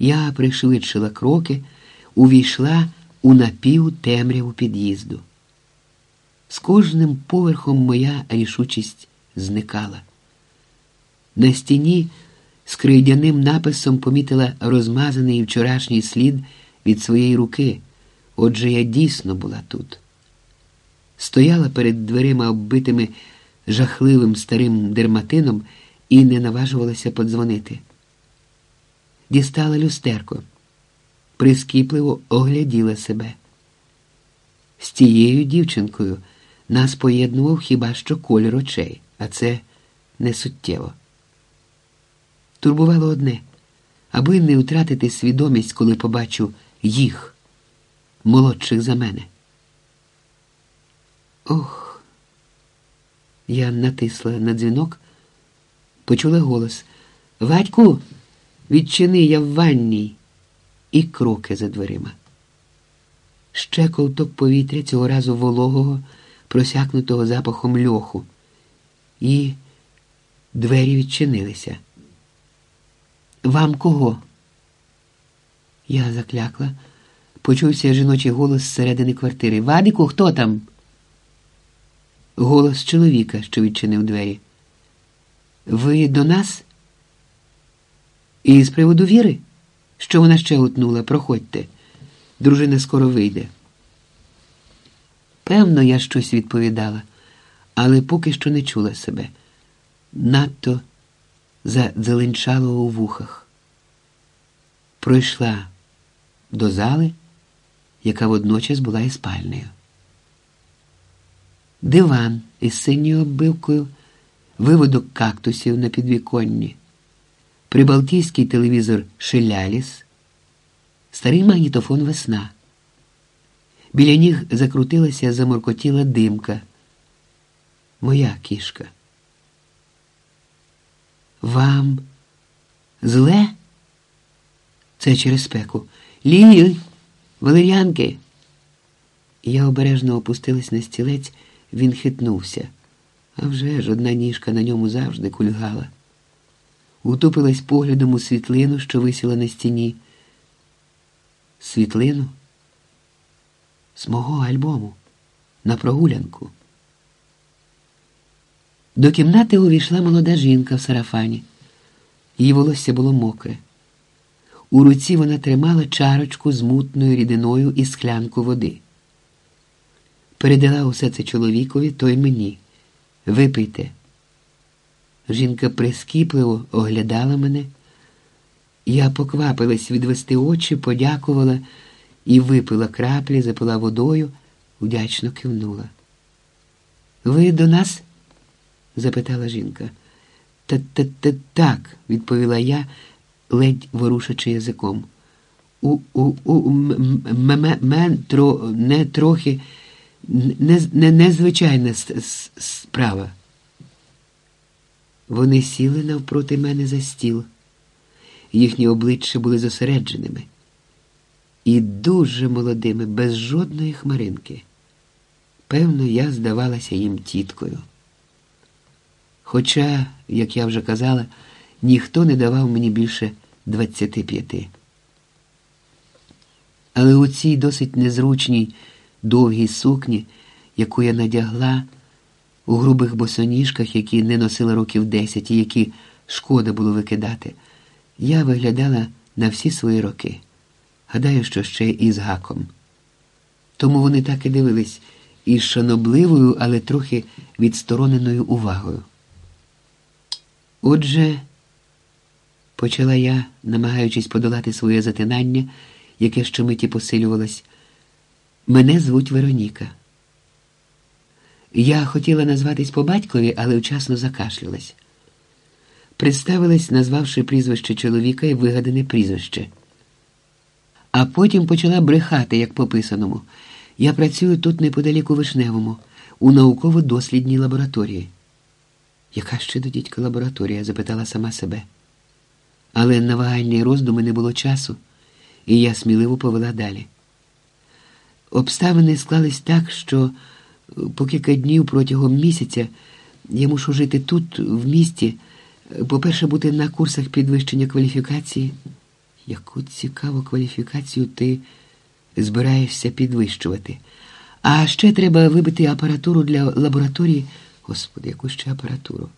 Я пришвидшила кроки, увійшла у напівтемряву під'їзду. З кожним поверхом моя рішучість зникала. На стіні з крейдяним написом помітила розмазаний вчорашній слід від своєї руки. Отже, я дійсно була тут. Стояла перед дверима, оббитими жахливим старим дерматином, і не наважувалася подзвонити. Дістала люстерко, прискіпливо огляділа себе. З тією дівчинкою нас поєднував хіба що колір очей, а це не суттєво. Турбувало одне, аби не втратити свідомість, коли побачу їх, молодших за мене. Ох, я натисла на дзвінок, почула голос Вадьку, відчини я в ванній, і кроки за дверима. Ще ковток повітря цього разу вологого, просякнутого запахом льоху, і двері відчинилися. Вам кого? Я заклякла, почувся жіночий голос зсередини квартири. Вадику, хто там? Голос чоловіка, що відчинив двері. Ви до нас? І з приводу віри? Що вона ще утнула? Проходьте. Дружина скоро вийде. Певно, я щось відповідала, але поки що не чула себе. Надто задзеленчало у вухах. Пройшла до зали, яка водночас була і спальнею. Диван із синьою оббивкою, виводок кактусів на підвіконні, прибалтійський телевізор Шеляліс, старий магнітофон весна. Біля ніг закрутилася, заморкотіла димка. Моя кішка. Вам зле? Це через спеку. Ліль, валеріанки. Я обережно опустилась на стілець, він хитнувся. А вже ж одна ніжка на ньому завжди кульгала. Утупилась поглядом у світлину, що висіла на стіні. Світлину? З мого альбому на прогулянку. До кімнати увійшла молода жінка в сарафані. Її волосся було мокре. У руці вона тримала чарочку з мутною рідиною і склянку води. Передала усе це чоловікові, той мені. Випийте. Жінка прискіпливо оглядала мене. Я поквапилась відвести очі, подякувала і випила краплі, запила водою, вдячно кивнула. Ви до нас? запитала жінка. Та-та-та так, відповіла я, ледь ворушачи язиком. У у у мен тро не трохи не, не, незвичайна справа. Вони сіли навпроти мене за стіл. Їхні обличчя були зосередженими і дуже молодими, без жодної хмаринки. Певно, я здавалася їм тіткою. Хоча, як я вже казала, ніхто не давав мені більше 25. Але у цій досить незручній довгій сукні, яку я надягла, у грубих босоніжках, які не носила років десять і які шкода було викидати, я виглядала на всі свої роки. Гадаю, що ще і з гаком. Тому вони так і дивились із шанобливою, але трохи відстороненою увагою. Отже, почала я, намагаючись подолати своє затинання, яке щомиті посилювалось, мене звуть Вероніка. Я хотіла назватись по батькові, але вчасно закашлялась. Представилась, назвавши прізвище чоловіка і вигадане прізвище. А потім почала брехати, як по писаному. Я працюю тут неподалік у Вишневому, у науково-дослідній лабораторії. Яка ще до дідька лабораторія? запитала сама себе. Але на вагальні роздуми не було часу, і я сміливо повела далі. Обставини склались так, що по кілька днів протягом місяця я мушу жити тут, в місті, по-перше, бути на курсах підвищення кваліфікації, Яку цікаву кваліфікацію ти збираєшся підвищувати. А ще треба вибити апаратуру для лабораторії. Господи, яку ще апаратуру?